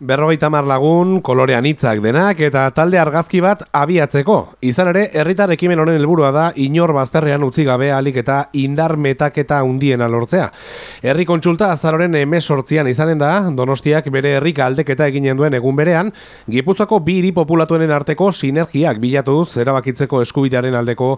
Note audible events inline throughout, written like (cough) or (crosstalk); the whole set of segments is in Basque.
Berrogeita mar lagun, kolorean hitzak denak eta talde argazki bat abiatzeko. Izan ere, herritar ekimen honen helburua da inor bazterrean utzi gabe alik eta indar metaketa undiena lortzea. Herri kontsulta azaroren emesortzian izanen da, donostiak bere herrik aldeketa eginen duen egun berean, Gipuzkoako bi hiri populatuenen arteko sinergiak bilatu duz erabakitzeko eskubidearen aldeko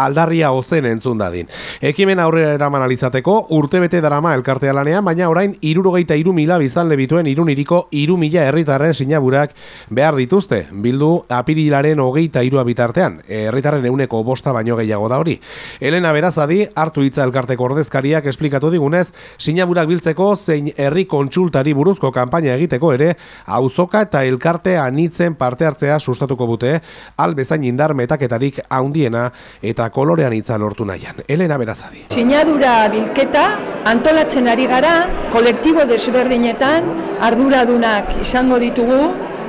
aldarria ozen entzun dadin. Ekimen aurrera eraman alizateko, urtebete darama elkartea lanean, baina orain irurogeita iru mila bizan lebituen irun iriko iru mila herritarren sinaburak behar dituzte, bildu apirilaren hogeita irua bitartean, herritarren euneko bosta baino gehiago da hori. Elena Berazadi, hartu hitza elkarteko ordezkariak esplikatu digunez, sinaburak biltzeko zein herri kontsultari buruzko kanpaina egiteko ere, auzoka eta elkarte anitzen parte hartzea sustatuko bute, albezain indar metaketarik haundiena eta kolorean hitza lortu nahian. Elena Berazadi. Sinadura bilketa antolatzen ari gara, kolektibo desberdinetan, arduradunak izango ditugu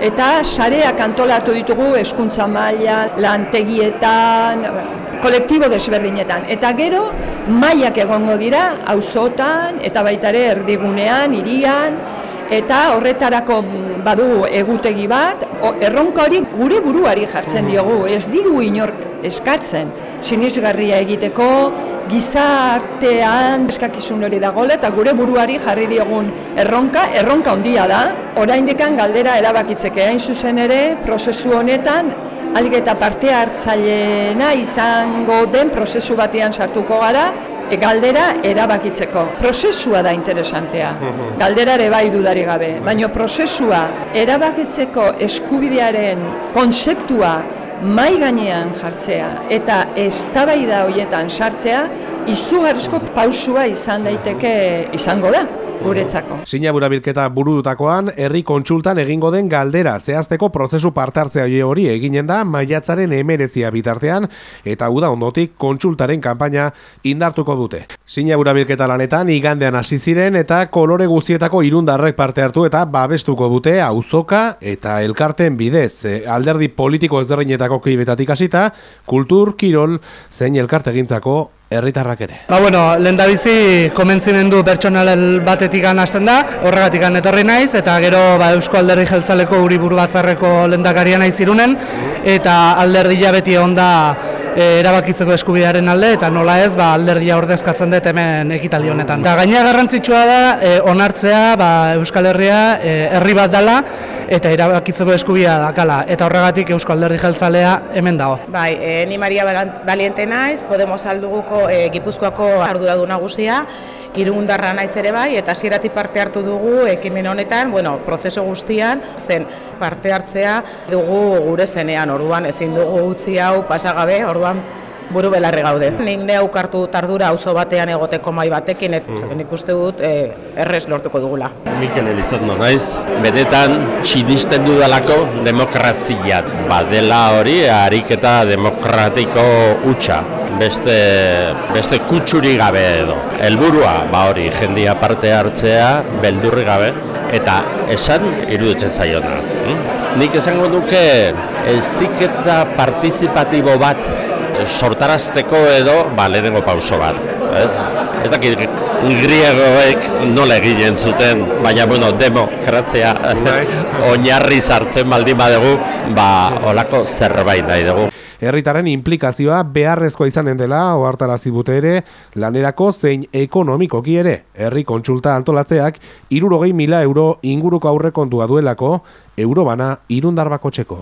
eta sareak antolatu ditugu hezkuntza maila, lantegietan, kolektibo desberdinetan. Eta gero mailak egongo dira auzotan eta baita ere erdigunean, hirian eta horretarako badu egutegi bat, erronka hori gure buruari jartzen diogu, ez digu inork eskatzen, sinisgarria egiteko, gizartean eskakizun hori dagoela eta gure buruari jarri diogun erronka, erronka handia da. Oraindikan galdera erabakitzeke hain zuzen ere prozesu honetan alik eta parte hartzaileena izango den prozesu batean sartuko gara e, galdera erabakitzeko. Prozesua da interesantea. Galdera ere bai dudari gabe, baina prozesua erabakitzeko eskubidearen konzeptua mai gainean jartzea eta eztabaida hoietan sartzea izugarrizko pausua izan daiteke izango da guretzako. Sinabura bilketa burudutakoan, herri kontsultan egingo den galdera zehazteko prozesu partartzea hori eginen da maiatzaren emeretzia bitartean eta uda ondotik kontsultaren kanpaina indartuko dute. Sinabura bilketa lanetan igandean hasi ziren eta kolore guztietako irundarrek parte hartu eta babestuko dute auzoka eta elkarten bidez alderdi politiko ezberdinetako kibetatik hasita, kultur, kirol, zein elkartegintzako herritarrak ere. Ba bueno, lehendabizi komentzimendu pertsonal batetik hasten da, horregatik etorri naiz eta gero ba Eusko Alderdi Jeltzaleko uri buru batzarreko lehendakaria naiz irunen eta alderdia beti onda e, erabakitzeko eskubidearen alde eta nola ez ba alderdia ordezkatzen dut hemen ekitaldi honetan. Da gaina garrantzitsua da e, onartzea ba Euskal Herria e, herri bat dela eta erabakitzeko eskubidea dakala eta horregatik Eusko Alderdi Jeltzalea hemen dago. Bai, e, ni Maria Valiente naiz, Podemos alduguko e, Gipuzkoako arduradun nagusia, Irundarra naiz ere bai eta hasieratik parte hartu dugu ekimen honetan, bueno, prozesu guztian zen parte hartzea dugu gure zenean. Orduan ezin dugu utzi hau pasagabe, orduan buru belarri gaude. Nik neuk hartu tardura auzo batean egoteko mai batekin, eta mm. nik uste dut e, errez lortuko dugula. Mikel Elizondo naiz, benetan txinisten dudalako demokraziat. Badela hori, ariketa demokratiko utxa beste, beste kutsuri gabe edo. Helburua ba hori, jendia parte hartzea, beldurri gabe, eta esan iruditzen zaiona. Hm? Nik esango duke eziketa partizipatibo bat sortarazteko edo ba, lehenengo pauso bat. Ez, ez dakit griegoek nola eginen zuten, baina bueno, demokratzea bai. (laughs) oinarri sartzen baldin badegu, ba, olako zerbait nahi dugu herritaren implikazioa beharrezkoa izanen dela ohartarazi bute ere lanerako zein ekonomikoki ere herri kontsulta antolatzeak 60.000 euro inguruko aurrekontua duelako eurobana irundarbako txeko